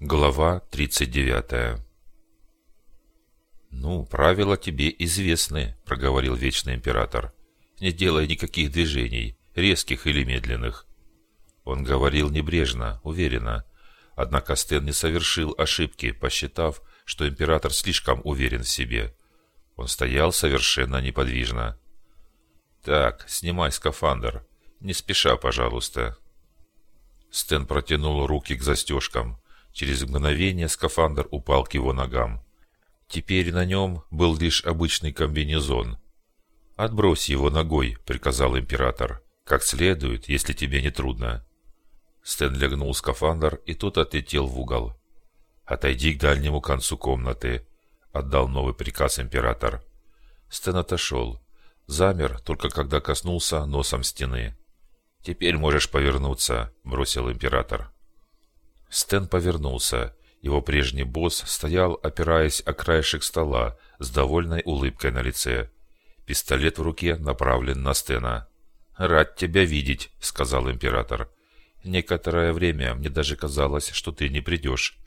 Глава 39 «Ну, правила тебе известны», — проговорил Вечный Император. «Не делай никаких движений, резких или медленных». Он говорил небрежно, уверенно. Однако Стэн не совершил ошибки, посчитав, что Император слишком уверен в себе. Он стоял совершенно неподвижно. «Так, снимай скафандр. Не спеша, пожалуйста». Стэн протянул руки к застежкам. Через мгновение скафандр упал к его ногам. Теперь на нем был лишь обычный комбинезон. «Отбрось его ногой», — приказал император. «Как следует, если тебе не трудно». Стэн легнул скафандр, и тот отлетел в угол. «Отойди к дальнему концу комнаты», — отдал новый приказ император. Стэн отошел. Замер, только когда коснулся носом стены. «Теперь можешь повернуться», — бросил император. Стэн повернулся. Его прежний босс стоял, опираясь о краешек стола, с довольной улыбкой на лице. Пистолет в руке направлен на Стена. «Рад тебя видеть», — сказал император. «Некоторое время мне даже казалось, что ты не придешь».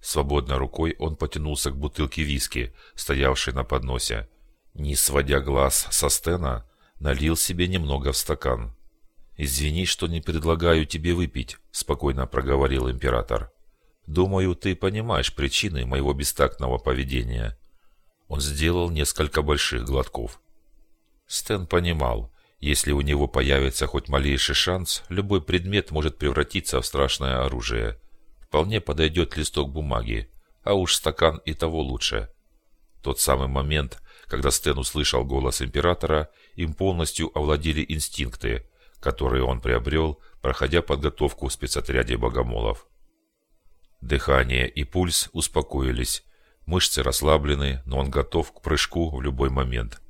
Свободной рукой он потянулся к бутылке виски, стоявшей на подносе. Не сводя глаз со Стена, налил себе немного в стакан. «Извини, что не предлагаю тебе выпить», — спокойно проговорил император. «Думаю, ты понимаешь причины моего бестактного поведения». Он сделал несколько больших глотков. Стэн понимал, если у него появится хоть малейший шанс, любой предмет может превратиться в страшное оружие. Вполне подойдет листок бумаги, а уж стакан и того лучше. Тот самый момент, когда Стэн услышал голос императора, им полностью овладели инстинкты – которые он приобрел, проходя подготовку в спецотряде богомолов. Дыхание и пульс успокоились, мышцы расслаблены, но он готов к прыжку в любой момент.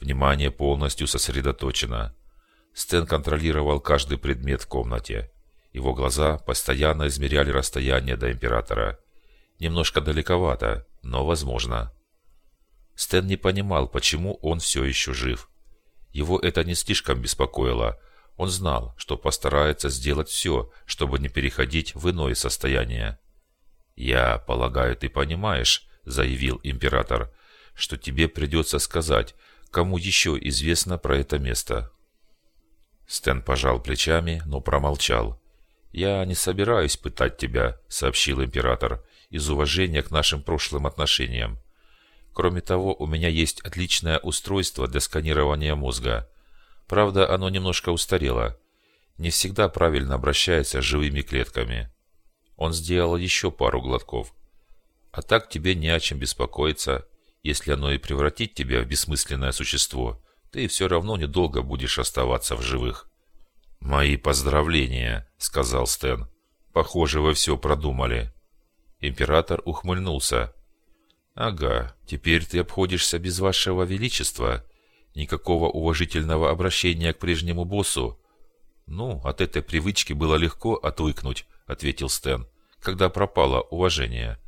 Внимание полностью сосредоточено. Стэн контролировал каждый предмет в комнате. Его глаза постоянно измеряли расстояние до Императора. Немножко далековато, но возможно. Стэн не понимал, почему он все еще жив. Его это не слишком беспокоило, он знал, что постарается сделать все, чтобы не переходить в иное состояние. «Я полагаю, ты понимаешь», — заявил император, «что тебе придется сказать, кому еще известно про это место». Стэн пожал плечами, но промолчал. «Я не собираюсь пытать тебя», — сообщил император, «из уважения к нашим прошлым отношениям. Кроме того, у меня есть отличное устройство для сканирования мозга. Правда, оно немножко устарело. Не всегда правильно обращается с живыми клетками. Он сделал еще пару глотков. А так тебе не о чем беспокоиться. Если оно и превратит тебя в бессмысленное существо, ты все равно недолго будешь оставаться в живых. «Мои поздравления», — сказал Стэн. «Похоже, вы все продумали». Император ухмыльнулся. «Ага, теперь ты обходишься без вашего величества», Никакого уважительного обращения к прежнему боссу. «Ну, от этой привычки было легко отвыкнуть», — ответил Стэн, «когда пропало уважение».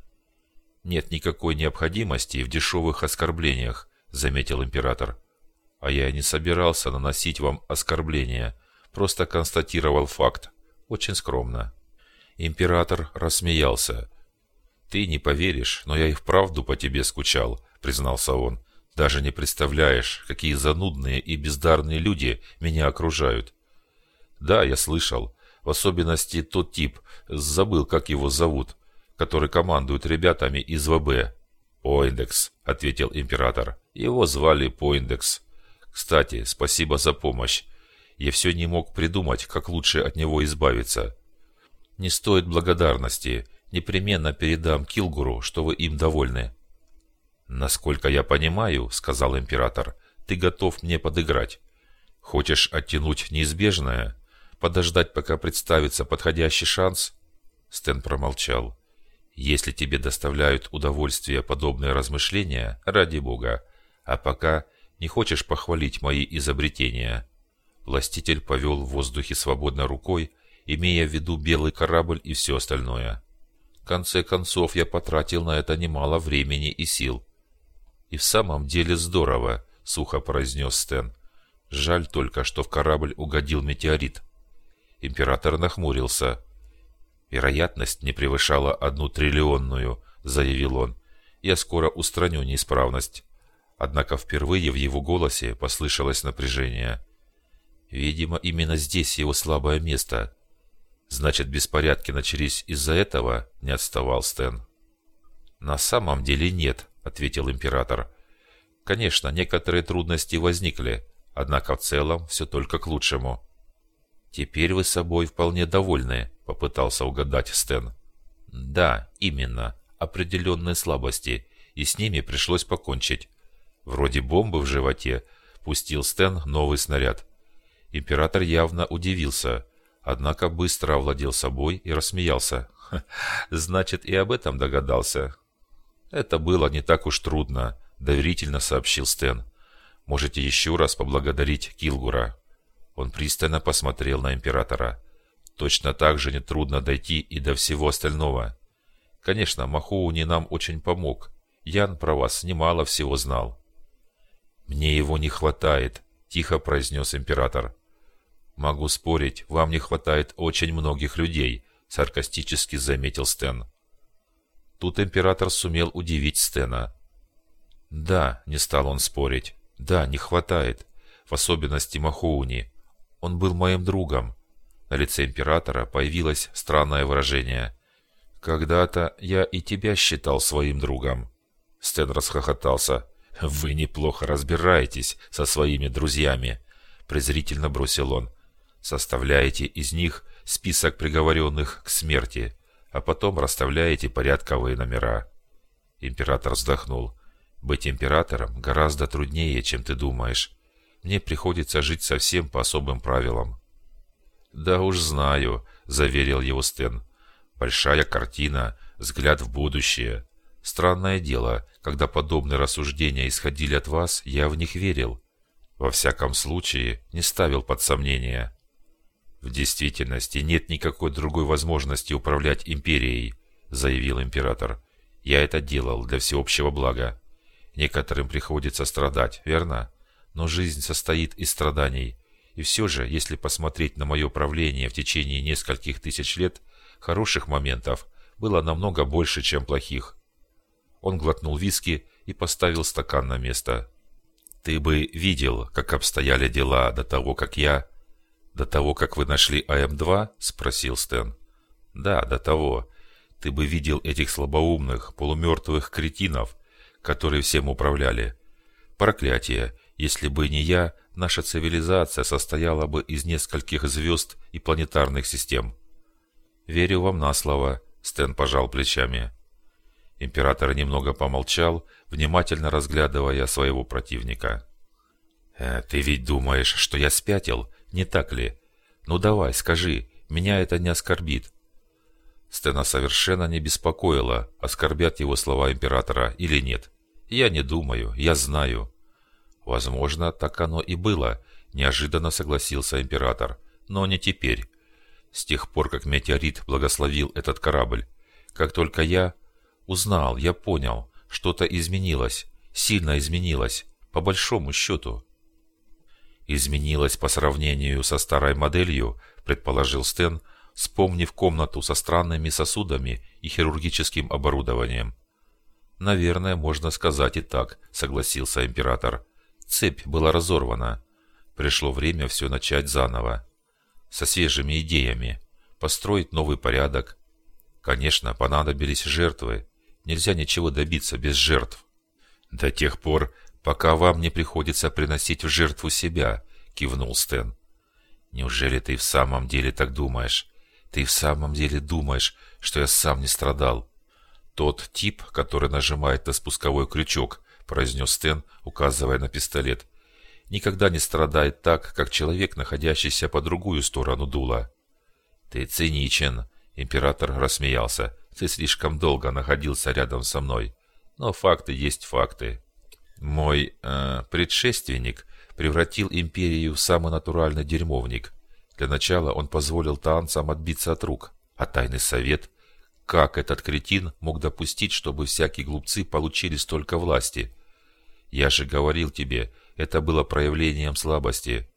«Нет никакой необходимости в дешевых оскорблениях», — заметил император. «А я не собирался наносить вам оскорбления, просто констатировал факт. Очень скромно». Император рассмеялся. «Ты не поверишь, но я и вправду по тебе скучал», — признался он. Даже не представляешь, какие занудные и бездарные люди меня окружают. Да, я слышал. В особенности тот тип, забыл, как его зовут, который командует ребятами из ВБ. «Поиндекс», — ответил император. Его звали Поиндекс. Кстати, спасибо за помощь. Я все не мог придумать, как лучше от него избавиться. Не стоит благодарности. Непременно передам Килгуру, что вы им довольны. «Насколько я понимаю, — сказал император, — ты готов мне подыграть. Хочешь оттянуть неизбежное? Подождать, пока представится подходящий шанс?» Стэн промолчал. «Если тебе доставляют удовольствие подобные размышления, ради бога. А пока не хочешь похвалить мои изобретения?» Властитель повел в воздухе свободно рукой, имея в виду белый корабль и все остальное. В конце концов, я потратил на это немало времени и сил. «И в самом деле здорово», — сухо произнес Стэн. «Жаль только, что в корабль угодил метеорит». Император нахмурился. Вероятность не превышала одну триллионную, заявил он. Я скоро устраню неисправность. Однако впервые в его голосе послышалось напряжение. Видимо, именно здесь его слабое место. Значит, беспорядки начались из-за этого, не отставал Стэн. На самом деле нет, ответил император. Конечно, некоторые трудности возникли, однако в целом все только к лучшему. Теперь вы собой вполне довольны, попытался угадать Стэн. Да, именно, определенные слабости, и с ними пришлось покончить. Вроде бомбы в животе, пустил Стэн новый снаряд. Император явно удивился, однако быстро овладел собой и рассмеялся. «Значит, и об этом догадался?» «Это было не так уж трудно», — доверительно сообщил Стэн. «Можете еще раз поблагодарить Килгура». Он пристально посмотрел на императора. «Точно так же нетрудно дойти и до всего остального. Конечно, Махоуни нам очень помог. Ян про вас немало всего знал». «Мне его не хватает», — тихо произнес император. «Могу спорить, вам не хватает очень многих людей», — саркастически заметил Стэн. Тут император сумел удивить Стена. «Да», — не стал он спорить, — «да, не хватает, в особенности Махоуни. Он был моим другом». На лице императора появилось странное выражение. «Когда-то я и тебя считал своим другом». Стэн расхохотался. «Вы неплохо разбираетесь со своими друзьями», — презрительно бросил он составляете из них список приговоренных к смерти, а потом расставляете порядковые номера. Император вздохнул. Быть императором гораздо труднее, чем ты думаешь. Мне приходится жить совсем по особым правилам. Да уж знаю, заверил его Стэн. Большая картина, взгляд в будущее. Странное дело, когда подобные рассуждения исходили от вас, я в них верил. Во всяком случае, не ставил под сомнение. «В действительности нет никакой другой возможности управлять империей», заявил император. «Я это делал для всеобщего блага. Некоторым приходится страдать, верно? Но жизнь состоит из страданий. И все же, если посмотреть на мое правление в течение нескольких тысяч лет, хороших моментов было намного больше, чем плохих». Он глотнул виски и поставил стакан на место. «Ты бы видел, как обстояли дела до того, как я...» «До того, как вы нашли АМ-2?» – спросил Стэн. «Да, до того. Ты бы видел этих слабоумных, полумертвых кретинов, которые всем управляли. Проклятие! Если бы не я, наша цивилизация состояла бы из нескольких звезд и планетарных систем». «Верю вам на слово», – Стэн пожал плечами. Император немного помолчал, внимательно разглядывая своего противника. «Э, «Ты ведь думаешь, что я спятил?» Не так ли? Ну давай, скажи, меня это не оскорбит. Стена совершенно не беспокоило, оскорбят его слова императора или нет. Я не думаю, я знаю. Возможно, так оно и было, неожиданно согласился император. Но не теперь. С тех пор, как метеорит благословил этот корабль. Как только я узнал, я понял, что-то изменилось, сильно изменилось, по большому счету изменилась по сравнению со старой моделью, предположил Стэн, вспомнив комнату со странными сосудами и хирургическим оборудованием. «Наверное, можно сказать и так», — согласился император. «Цепь была разорвана. Пришло время все начать заново. Со свежими идеями. Построить новый порядок. Конечно, понадобились жертвы. Нельзя ничего добиться без жертв. До тех пор, пока вам не приходится приносить в жертву себя», — кивнул Стэн. «Неужели ты в самом деле так думаешь? Ты в самом деле думаешь, что я сам не страдал?» «Тот тип, который нажимает на спусковой крючок», — произнес Стэн, указывая на пистолет, «никогда не страдает так, как человек, находящийся по другую сторону дула». «Ты циничен», — император рассмеялся. «Ты слишком долго находился рядом со мной. Но факты есть факты. Мой э, предшественник превратил империю в самый натуральный дерьмовник. Для начала он позволил танцам отбиться от рук. А тайный совет? Как этот кретин мог допустить, чтобы всякие глупцы получили столько власти? Я же говорил тебе, это было проявлением слабости.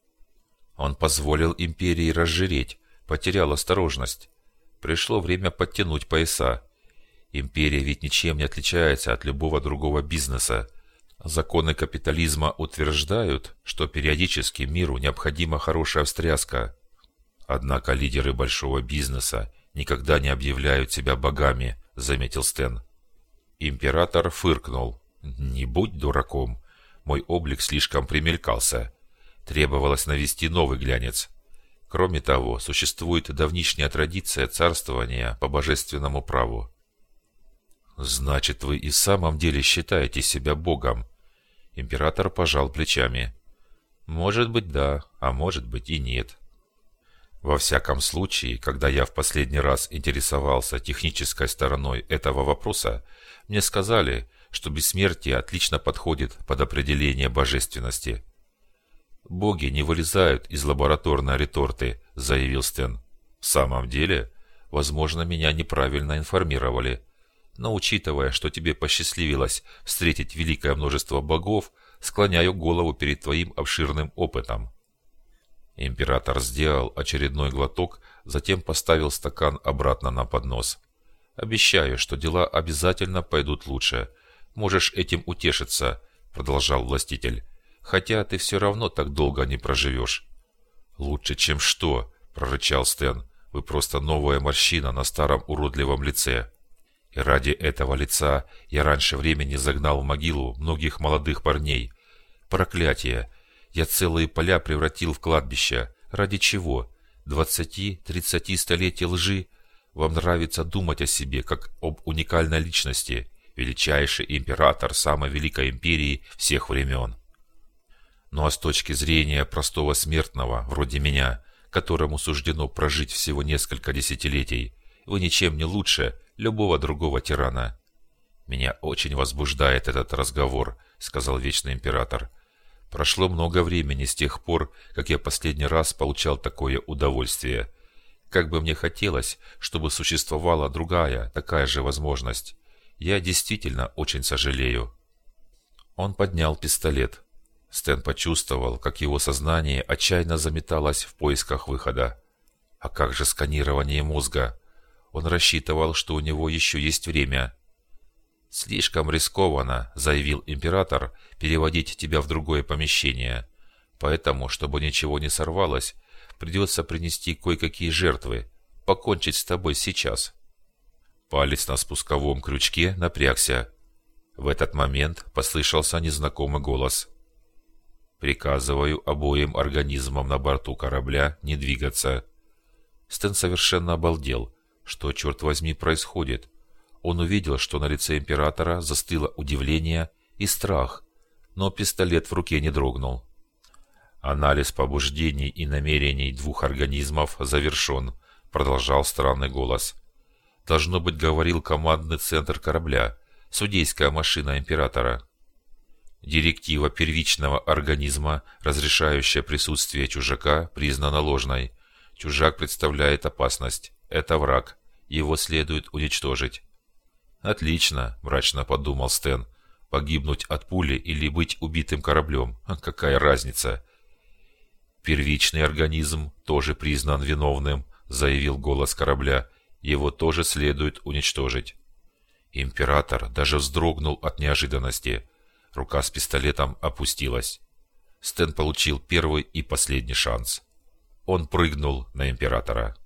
Он позволил империи разжиреть, потерял осторожность. Пришло время подтянуть пояса. Империя ведь ничем не отличается от любого другого бизнеса. Законы капитализма утверждают, что периодически миру необходима хорошая встряска. Однако лидеры большого бизнеса никогда не объявляют себя богами, заметил Стэн. Император фыркнул. «Не будь дураком. Мой облик слишком примелькался. Требовалось навести новый глянец. Кроме того, существует давнишняя традиция царствования по божественному праву. «Значит, вы и в самом деле считаете себя богом?» Император пожал плечами. «Может быть, да, а может быть и нет». Во всяком случае, когда я в последний раз интересовался технической стороной этого вопроса, мне сказали, что бессмертие отлично подходит под определение божественности. «Боги не вылезают из лабораторной реторты», — заявил Стэн. «В самом деле, возможно, меня неправильно информировали. Но учитывая, что тебе посчастливилось встретить великое множество богов, склоняю голову перед твоим обширным опытом». Император сделал очередной глоток, затем поставил стакан обратно на поднос. «Обещаю, что дела обязательно пойдут лучше. Можешь этим утешиться», — продолжал властитель. Хотя ты все равно так долго не проживешь. Лучше, чем что, прорычал Стэн. Вы просто новая морщина на старом уродливом лице. И ради этого лица я раньше времени загнал в могилу многих молодых парней. Проклятие! Я целые поля превратил в кладбище. Ради чего? Двадцати, тридцати столетий лжи? Вам нравится думать о себе, как об уникальной личности, величайший император самой великой империи всех времен. Ну а с точки зрения простого смертного, вроде меня, которому суждено прожить всего несколько десятилетий, вы ничем не лучше любого другого тирана. «Меня очень возбуждает этот разговор», — сказал Вечный Император. «Прошло много времени с тех пор, как я последний раз получал такое удовольствие. Как бы мне хотелось, чтобы существовала другая, такая же возможность. Я действительно очень сожалею». Он поднял пистолет. Стэн почувствовал, как его сознание отчаянно заметалось в поисках выхода. А как же сканирование мозга? Он рассчитывал, что у него еще есть время. «Слишком рискованно», — заявил император, — «переводить тебя в другое помещение. Поэтому, чтобы ничего не сорвалось, придется принести кое-какие жертвы, покончить с тобой сейчас». Палец на спусковом крючке напрягся. В этот момент послышался незнакомый голос. Приказываю обоим организмам на борту корабля не двигаться. Стэн совершенно обалдел. Что, черт возьми, происходит? Он увидел, что на лице императора застыло удивление и страх, но пистолет в руке не дрогнул. Анализ побуждений и намерений двух организмов завершен, продолжал странный голос. Должно быть, говорил командный центр корабля, судейская машина императора. Директива первичного организма, разрешающая присутствие чужака, признана ложной. Чужак представляет опасность. Это враг. Его следует уничтожить. «Отлично», – мрачно подумал Стэн. «Погибнуть от пули или быть убитым кораблем? Какая разница?» «Первичный организм тоже признан виновным», – заявил голос корабля. «Его тоже следует уничтожить». Император даже вздрогнул от неожиданности. Рука с пистолетом опустилась. Стэн получил первый и последний шанс. Он прыгнул на императора.